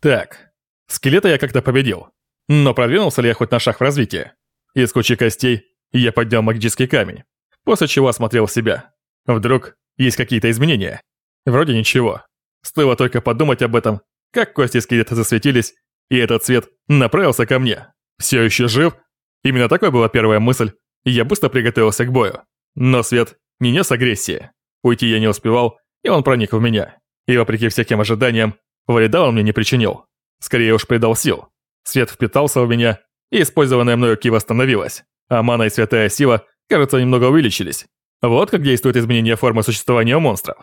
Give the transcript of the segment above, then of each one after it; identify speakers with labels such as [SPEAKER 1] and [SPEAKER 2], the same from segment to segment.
[SPEAKER 1] Так, скелета я как-то победил. Но продвинулся ли я хоть на шаг в развитии? Из кучи костей я поднял магический камень, после чего осмотрел себя. Вдруг есть какие-то изменения? Вроде ничего. Стоило только подумать об этом, как кости скелета засветились, и этот свет направился ко мне. Все еще жив? Именно такой была первая мысль, и я быстро приготовился к бою. Но свет не нес агрессии. Уйти я не успевал, и он проник в меня. И вопреки всяким ожиданиям, вреда он мне не причинил. Скорее уж придал сил. Свет впитался в меня, и использованная мною ки восстановилась, а мана и святая сила, кажется, немного увеличились. Вот как действует изменение формы существования монстров.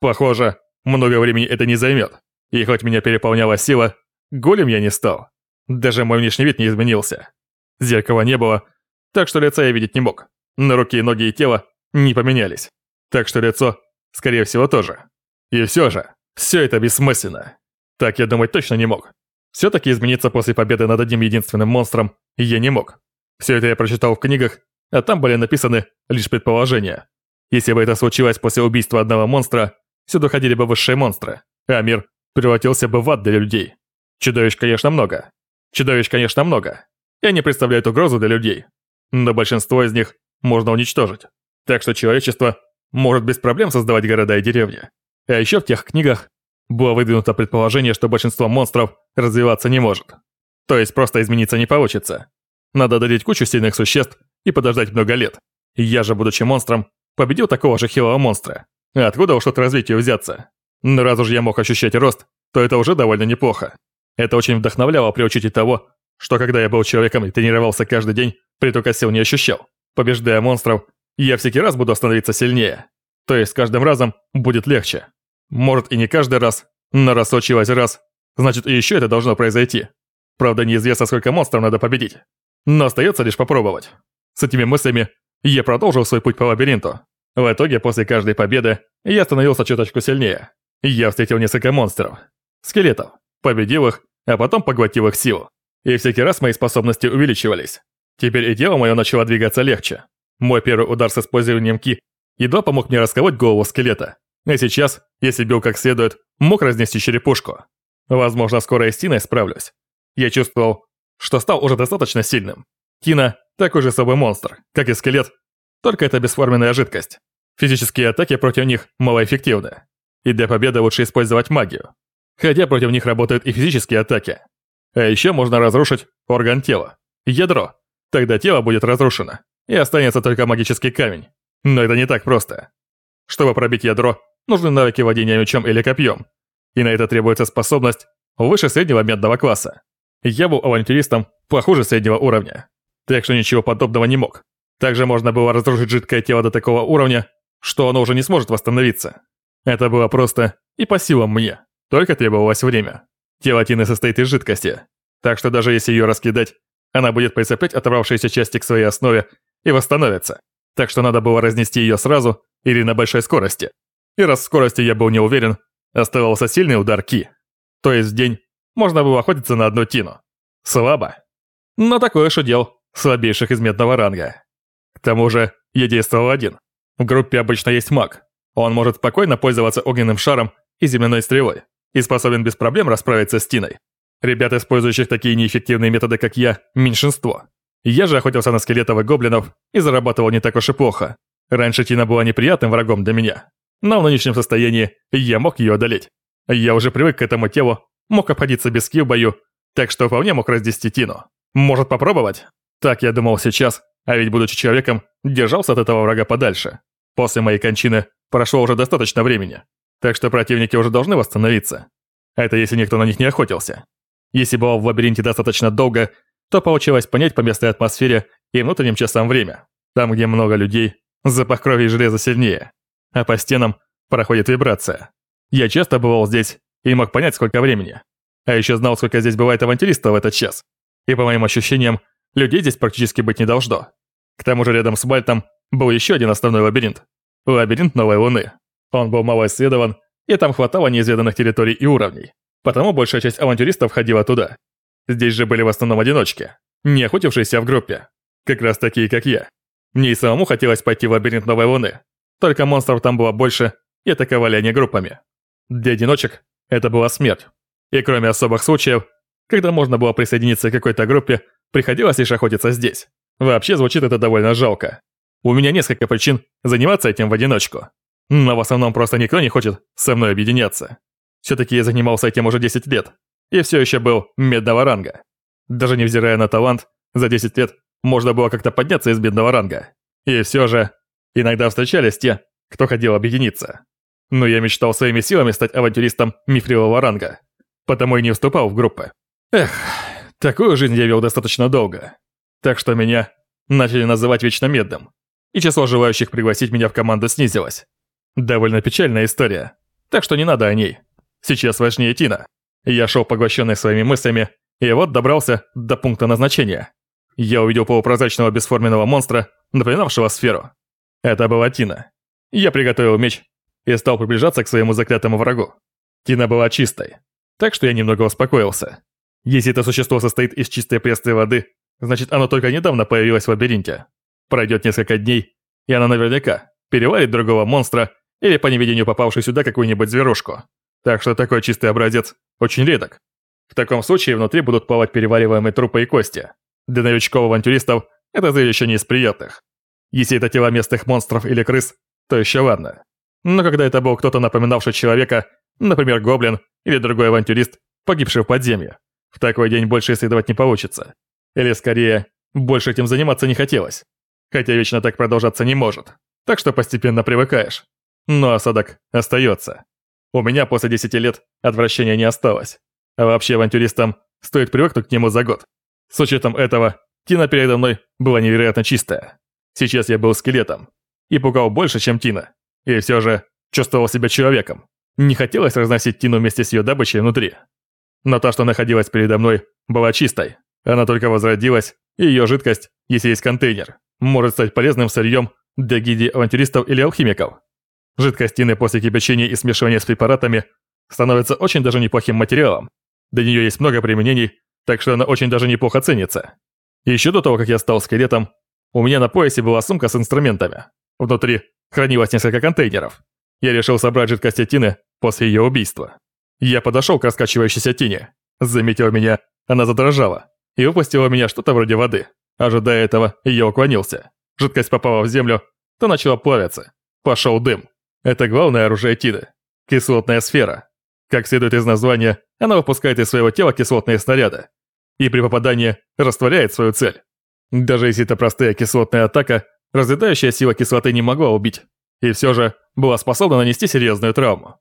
[SPEAKER 1] Похоже, много времени это не займет. И хоть меня переполняла сила, голем я не стал. Даже мой внешний вид не изменился. Зеркала не было, так что лица я видеть не мог. На руки, ноги и тело не поменялись. Так что лицо, скорее всего, тоже. И все же, все это бессмысленно. Так я думать точно не мог. Все-таки измениться после победы над одним единственным монстром я не мог. Все это я прочитал в книгах, а там были написаны лишь предположения. Если бы это случилось после убийства одного монстра, сюда ходили бы высшие монстры, а мир превратился бы в ад для людей. Чудовищ, конечно, много. Чудовищ, конечно, много. И они представляют угрозу для людей. Но большинство из них можно уничтожить. Так что человечество может без проблем создавать города и деревни. А еще в тех книгах было выдвинуто предположение, что большинство монстров развиваться не может. То есть просто измениться не получится. Надо одолеть кучу сильных существ и подождать много лет. Я же, будучи монстром, победил такого же хилого монстра. Откуда уж тут развитию взяться? Но раз уж я мог ощущать рост, то это уже довольно неплохо. Это очень вдохновляло при учете того, что когда я был человеком и тренировался каждый день, притока сил не ощущал. Побеждая монстров, я всякий раз буду становиться сильнее. То есть с каждым разом будет легче. Может и не каждый раз, но раз случилось раз, значит и еще это должно произойти. Правда, неизвестно, сколько монстров надо победить. Но остается лишь попробовать. С этими мыслями я продолжил свой путь по лабиринту. В итоге, после каждой победы, я становился чуточку сильнее. Я встретил несколько монстров. Скелетов. Победил их, а потом поглотил их силу. И всякий раз мои способности увеличивались. Теперь и тело мое начало двигаться легче. Мой первый удар с использованием ки едва помог мне расколоть голову скелета. А сейчас, если бил как следует, мог разнести черепушку. Возможно, скоро и с Тиной справлюсь. Я чувствовал, что стал уже достаточно сильным. Тина – такой же собой монстр, как и скелет, только это бесформенная жидкость. Физические атаки против них малоэффективны. И для победы лучше использовать магию. Хотя против них работают и физические атаки. А еще можно разрушить орган тела. Ядро. Тогда тело будет разрушено. И останется только магический камень. Но это не так просто. Чтобы пробить ядро, нужны навыки владения мечом или копьем. И на это требуется способность выше среднего медного класса. Я был авантюристом похуже среднего уровня. Так что ничего подобного не мог. Также можно было разрушить жидкое тело до такого уровня, что оно уже не сможет восстановиться. Это было просто и по силам мне, только требовалось время. Тело Тины состоит из жидкости, так что даже если ее раскидать, она будет прицеплять оторвавшиеся части к своей основе и восстановится. Так что надо было разнести ее сразу или на большой скорости. И раз в скорости я был не уверен, оставался сильный удар Ки. То есть в день можно было охотиться на одну Тину. Слабо. Но такое уж дел слабейших из медного ранга. К тому же, я действовал один. В группе обычно есть маг. Он может спокойно пользоваться огненным шаром и земляной стрелой, и способен без проблем расправиться с Тиной. Ребят, использующих такие неэффективные методы, как я, меньшинство. Я же охотился на скелетов и гоблинов и зарабатывал не так уж и плохо. Раньше Тина была неприятным врагом для меня, но в нынешнем состоянии я мог ее одолеть. Я уже привык к этому телу, мог обходиться без ки в бою, так что вполне мог разнести Тину. Может попробовать? Так я думал сейчас, а ведь, будучи человеком, держался от этого врага подальше. После моей кончины прошло уже достаточно времени, так что противники уже должны восстановиться. Это если никто на них не охотился. Если был в лабиринте достаточно долго, то получилось понять по местной атмосфере и внутренним часам время. Там, где много людей, запах крови и железа сильнее, а по стенам проходит вибрация. Я часто бывал здесь и мог понять, сколько времени. А еще знал, сколько здесь бывает авантюристов в этот час. И по моим ощущениям, Людей здесь практически быть не должно. К тому же рядом с Бальтом был еще один основной лабиринт. Лабиринт Новой Луны. Он был мало исследован, и там хватало неизведанных территорий и уровней. Потому большая часть авантюристов ходила туда. Здесь же были в основном одиночки, не охотившиеся в группе. Как раз такие, как я. Мне и самому хотелось пойти в лабиринт Новой Луны. Только монстров там было больше, и атаковали они группами. Для одиночек это была смерть. И кроме особых случаев, когда можно было присоединиться к какой-то группе, приходилось лишь охотиться здесь. Вообще звучит это довольно жалко. У меня несколько причин заниматься этим в одиночку. Но в основном просто никто не хочет со мной объединяться. Все-таки я занимался этим уже 10 лет. И все еще был медного ранга. Даже невзирая на талант, за 10 лет можно было как-то подняться из бедного ранга. И все же, иногда встречались те, кто хотел объединиться. Но я мечтал своими силами стать авантюристом мифрилового ранга, потому и не вступал в группы. Эх, такую жизнь я вел достаточно долго. Так что меня начали называть вечно медным, и число желающих пригласить меня в команду снизилось. Довольно печальная история, так что не надо о ней. Сейчас важнее Тина. Я шел поглощенный своими мыслями, и вот добрался до пункта назначения. Я увидел полупрозрачного бесформенного монстра, напоминавшего сферу. Это была Тина. Я приготовил меч и стал приближаться к своему заклятому врагу. Тина была чистой, так что я немного успокоился. Если это существо состоит из чистой пресной воды, значит оно только недавно появилось в лабиринте. Пройдет несколько дней, и она наверняка переварит другого монстра или по неведению попавшую сюда какую-нибудь зверушку. Так что такой чистый образец очень редок. В таком случае внутри будут плавать перевариваемые трупы и кости. Для новичков-авантюристов это зрелище не из приятных. Если это тела местных монстров или крыс, то еще ладно. Но когда это был кто-то напоминавший человека, например, гоблин или другой авантюрист, погибший в подземье, в такой день больше исследовать не получится. Или скорее, больше этим заниматься не хотелось. Хотя вечно так продолжаться не может. Так что постепенно привыкаешь. Но осадок остается. У меня после 10 лет отвращения не осталось. А вообще авантюристам стоит привыкнуть к нему за год. С учетом этого, Тина передо мной была невероятно чистая. Сейчас я был скелетом. И пугал больше, чем Тина. И все же чувствовал себя человеком. Не хотелось разносить Тину вместе с ее добычей внутри. Но та, что находилась передо мной, была чистой. Она только возродилась, и ее жидкость, если есть контейнер, может стать полезным сырьем для гильдии авантюристов или алхимиков. Жидкость Тины после кипячения и смешивания с препаратами становится очень даже неплохим материалом. Для нее есть много применений, так что она очень даже неплохо ценится. Еще до того, как я стал скелетом, у меня на поясе была сумка с инструментами. Внутри хранилось несколько контейнеров. Я решил собрать жидкость Тины после ее убийства. Я подошел к раскачивающейся тени. Заметила меня, она задрожала и выпустила меня что-то вроде воды. Ожидая этого, я уклонился. Жидкость попала в землю, то начала плавиться. Пошел дым. Это главное оружие Тины. Кислотная сфера. Как следует из названия, она выпускает из своего тела кислотные снаряды. И при попадании растворяет свою цель. Даже если это простая кислотная атака, разлетающая сила кислоты не могла убить. И все же была способна нанести серьезную травму.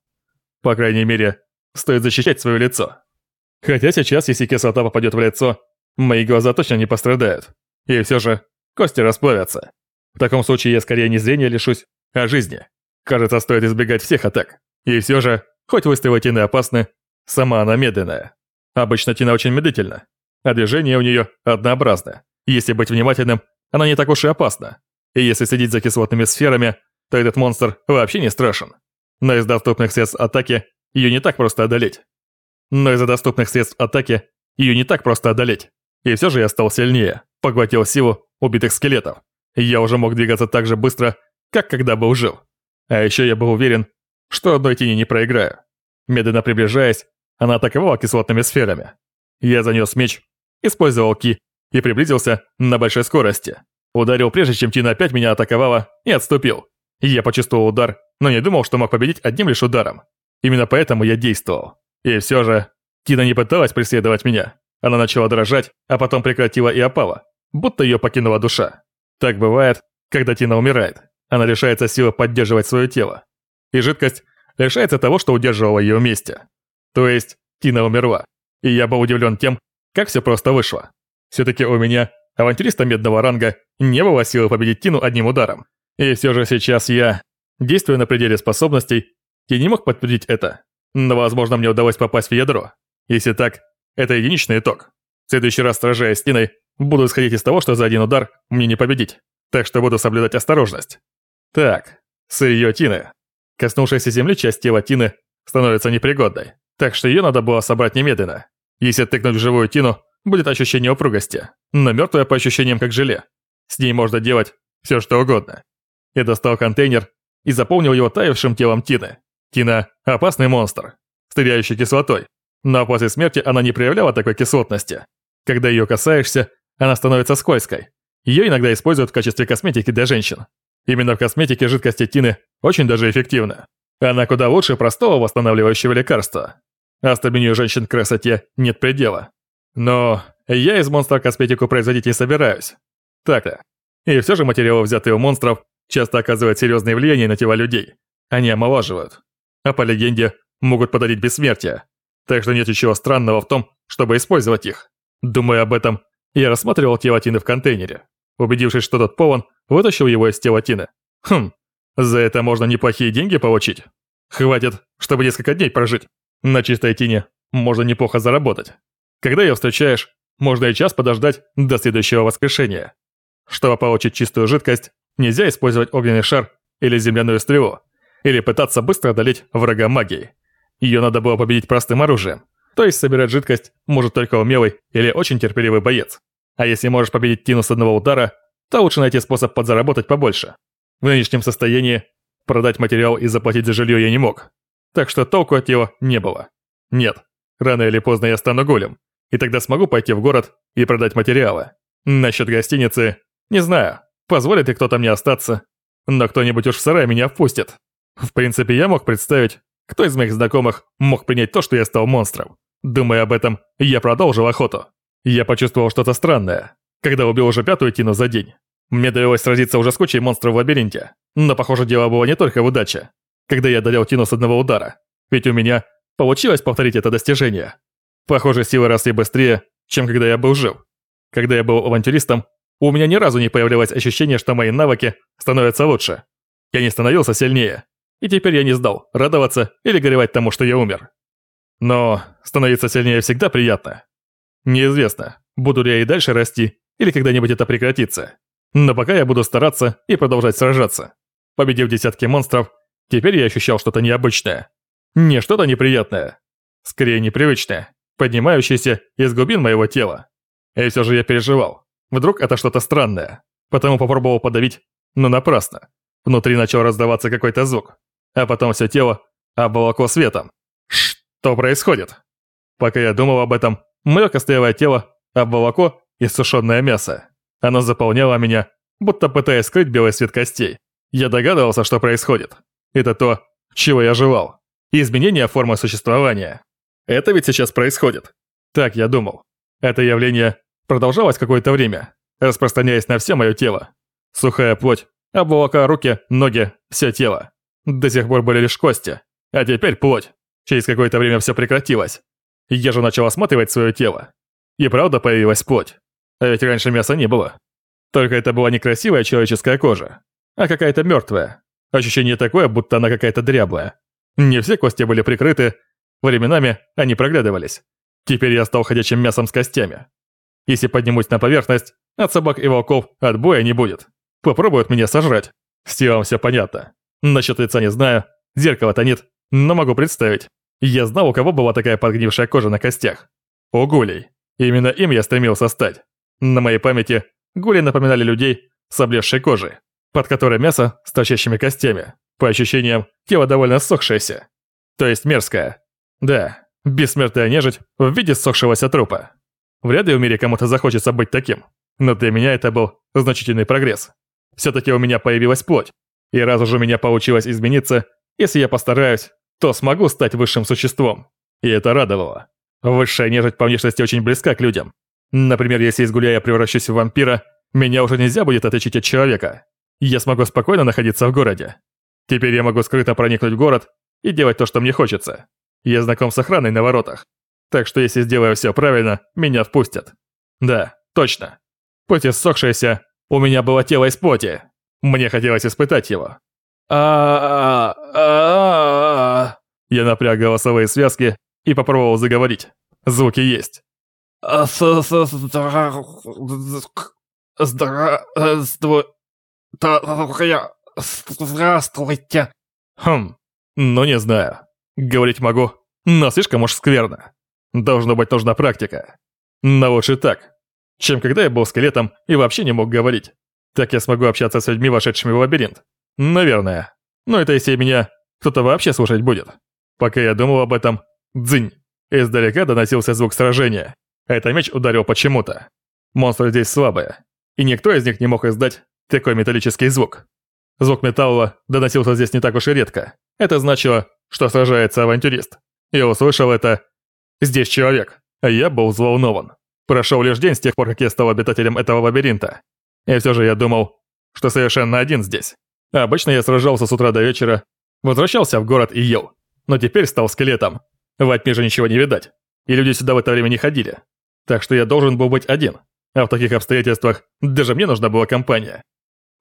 [SPEAKER 1] По крайней мере, стоит защищать свое лицо. Хотя сейчас, если кислота попадет в лицо, мои глаза точно не пострадают. И все же, кости расплавятся. В таком случае я скорее не зрения лишусь, а жизни. Кажется, стоит избегать всех атак. И все же, хоть выстрелы Тины опасны, сама она медленная. Обычно Тина очень медлительна, а движение у нее однообразно. Если быть внимательным, она не так уж и опасна. И если следить за кислотными сферами, то этот монстр вообще не страшен. Но из доступных средств атаки ее не так просто одолеть. Но из-за доступных средств атаки ее не так просто одолеть. И все же я стал сильнее, поглотил силу убитых скелетов. Я уже мог двигаться так же быстро, как когда был жив. А еще я был уверен, что одной тени не проиграю. Медленно приближаясь, она атаковала кислотными сферами. Я занес меч, использовал ки и приблизился на большой скорости. Ударил прежде, чем Тина опять меня атаковала, и отступил. Я почувствовал удар, но не думал, что мог победить одним лишь ударом. Именно поэтому я действовал. И все же, Тина не пыталась преследовать меня. Она начала дрожать, а потом прекратила и опала, будто ее покинула душа. Так бывает, когда Тина умирает. Она лишается силы поддерживать свое тело. И жидкость лишается того, что удерживало ее вместе. То есть, Тина умерла. И я был удивлен тем, как все просто вышло. Все-таки у меня, авантюриста медного ранга, не было силы победить Тину одним ударом. И все же сейчас я, действуя на пределе способностей, я не мог подтвердить это. Но, возможно, мне удалось попасть в ядро. Если так, это единичный итог. В следующий раз, сражаясь с Тиной, буду исходить из того, что за один удар мне не победить. Так что буду соблюдать осторожность. Так, сырье Тины. Коснувшаяся земли часть тела Тины становится непригодной. Так что ее надо было собрать немедленно. Если тыкнуть в живую Тину, будет ощущение упругости, но мертвая по ощущениям как желе. С ней можно делать все что угодно. Я достал контейнер и заполнил его таявшим телом Тины. Тина – опасный монстр, стреляющий кислотой. Но после смерти она не проявляла такой кислотности. Когда ее касаешься, она становится скользкой. Ее иногда используют в качестве косметики для женщин. Именно в косметике жидкость тины очень даже эффективна. Она куда лучше простого восстанавливающего лекарства. А стабилию женщин красоте нет предела. Но я из монстра косметику производить не собираюсь. Так-то. И все же материалы, взятые у монстров, часто оказывают серьезное влияние на тела людей. Они омолаживают. А по легенде, могут подарить бессмертие. Так что нет ничего странного в том, чтобы использовать их. Думая об этом, я рассматривал тело Тины в контейнере. Убедившись, что тот полон, вытащил его из тела Тины. Хм, за это можно неплохие деньги получить. Хватит, чтобы несколько дней прожить. На чистой Тине можно неплохо заработать. Когда ее встречаешь, можно и час подождать до следующего воскрешения. Чтобы получить чистую жидкость, нельзя использовать огненный шар или земляную стрелу, или пытаться быстро одолеть врага магией. Ее надо было победить простым оружием. То есть собирать жидкость может только умелый или очень терпеливый боец. А если можешь победить Тину с одного удара, то лучше найти способ подзаработать побольше. В нынешнем состоянии продать материал и заплатить за жилье я не мог. Так что толку от него не было. Нет, рано или поздно я стану голем, и тогда смогу пойти в город и продать материалы. Насчет гостиницы, не знаю, позволит ли кто-то мне остаться, но кто-нибудь уж в сарай меня впустит. В принципе, я мог представить, кто из моих знакомых мог принять то, что я стал монстром. Думая об этом, я продолжил охоту. Я почувствовал что-то странное, когда убил уже пятую тину за день. Мне довелось сразиться уже с кучей монстров в лабиринте, но, похоже, дело было не только в удаче, когда я одолел тину с одного удара, ведь у меня получилось повторить это достижение. Похоже, силы росли быстрее, чем когда я был жив. Когда я был авантюристом, у меня ни разу не появлялось ощущение, что мои навыки становятся лучше. Я не становился сильнее, и теперь я не сдал, радоваться или горевать тому, что я умер. Но становиться сильнее всегда приятно. Неизвестно, буду ли я и дальше расти, или когда-нибудь это прекратится. Но пока я буду стараться и продолжать сражаться. Победив десятки монстров, теперь я ощущал что-то необычное. Не что-то неприятное. Скорее непривычное, поднимающееся из глубин моего тела. И все же я переживал. Вдруг это что-то странное. Потому попробовал подавить, но напрасно. Внутри начал раздаваться какой-то звук. А потом все тело обволокло светом. Что происходит? Пока я думал об этом, мое костлявое тело обволокло иссушенное мясо. Оно заполняло меня, будто пытаясь скрыть белый свет костей. Я догадывался, что происходит. Это то, чего я желал. Изменение формы существования. Это ведь сейчас происходит. Так я думал. Это явление продолжалось какое-то время, распространяясь на все мое тело. Сухая плоть, обволока руки, ноги, все тело. До сих пор были лишь кости, а теперь плоть. Через какое-то время все прекратилось. Я же начал осматривать свое тело. И правда появилась плоть. А ведь раньше мяса не было. Только это была не красивая человеческая кожа, а какая-то мертвая. Ощущение такое, будто она какая-то дряблая. Не все кости были прикрыты, временами они проглядывались. Теперь я стал ходячим мясом с костями. Если поднимусь на поверхность, от собак и волков отбоя не будет. Попробуют меня сожрать. С телом все понятно. Насчет лица не знаю, зеркала-то нет, но могу представить. Я знал, у кого была такая подгнившая кожа на костях. У гулей. Именно им я стремился стать. На моей памяти гули напоминали людей с облезшей кожей, под которой мясо с торчащими костями. По ощущениям, тело довольно ссохшееся. То есть мерзкое. Да, бессмертная нежить в виде ссохшегося трупа. Вряд ли в мире кому-то захочется быть таким. Но для меня это был значительный прогресс. Все-таки у меня появилась плоть. И раз уже у меня получилось измениться, если я постараюсь, то смогу стать высшим существом. И это радовало. Высшая нежить по внешности очень близка к людям. Например, если из гуляя превращусь в вампира, меня уже нельзя будет отличить от человека. Я смогу спокойно находиться в городе. Теперь я могу скрыто проникнуть в город и делать то, что мне хочется. Я знаком с охраной на воротах. Так что если сделаю все правильно, меня впустят. Да, точно. Пусть иссохшееся, у меня было тело из плоти. Мне хотелось испытать его а а Я напряг голосовые связки и попробовал заговорить. Звуки есть.
[SPEAKER 2] Здравствуйте.
[SPEAKER 1] Хм, ну не знаю. Говорить могу, но слишком уж скверно. Должно быть нужна практика. Но лучше так, чем когда я был скелетом и вообще не мог говорить. Так я смогу общаться с людьми, вошедшими в лабиринт. Наверное. Но это если меня кто-то вообще слушать будет. Пока я думал об этом, дзынь. Издалека доносился звук сражения. Это меч ударил почему-то. Монстры здесь слабые, и никто из них не мог издать такой металлический звук. Звук металла доносился здесь не так уж и редко. Это значило, что сражается авантюрист. Я услышал это «Здесь человек», а я был взволнован. Прошел лишь день с тех пор, как я стал обитателем этого лабиринта. И все же я думал, что совершенно один здесь. Обычно я сражался с утра до вечера, возвращался в город и ел. Но теперь стал скелетом. В Альпе же ничего не видать. И люди сюда в это время не ходили. Так что я должен был быть один. А в таких обстоятельствах даже мне нужна была компания.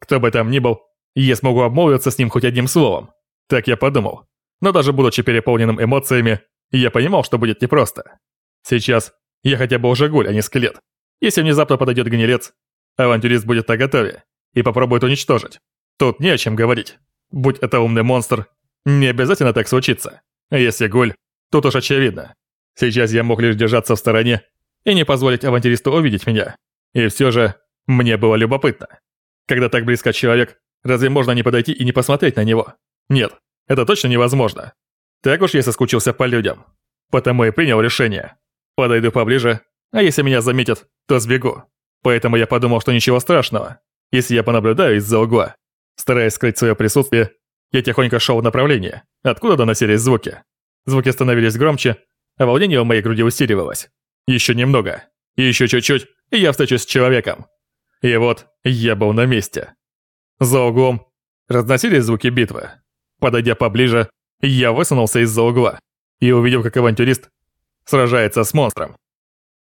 [SPEAKER 1] Кто бы там ни был, я смогу обмолвиться с ним хоть одним словом. Так я подумал. Но даже будучи переполненным эмоциями, я понимал, что будет непросто. Сейчас я хотя бы уже гуль, а не скелет. Если внезапно подойдет гнилец, авантюрист будет наготове и попробует уничтожить. Тут не о чем говорить. Будь это умный монстр, не обязательно так случится. А если гуль, тут уж очевидно. Сейчас я мог лишь держаться в стороне и не позволить авантюристу увидеть меня. И все же, мне было любопытно. Когда так близко человек, разве можно не подойти и не посмотреть на него? Нет, это точно невозможно. Так уж я соскучился по людям. Потому и принял решение. Подойду поближе, а если меня заметят, то сбегу. Поэтому я подумал, что ничего страшного, если я понаблюдаю из-за угла. Стараясь скрыть свое присутствие, я тихонько шел в направлении, откуда доносились звуки. Звуки становились громче, а волнение в моей груди усиливалось. Еще немного, еще чуть-чуть, и я встречусь с человеком. И вот я был на месте. За углом разносились звуки битвы. Подойдя поближе, я высунулся из-за угла и увидел, как авантюрист сражается с монстром.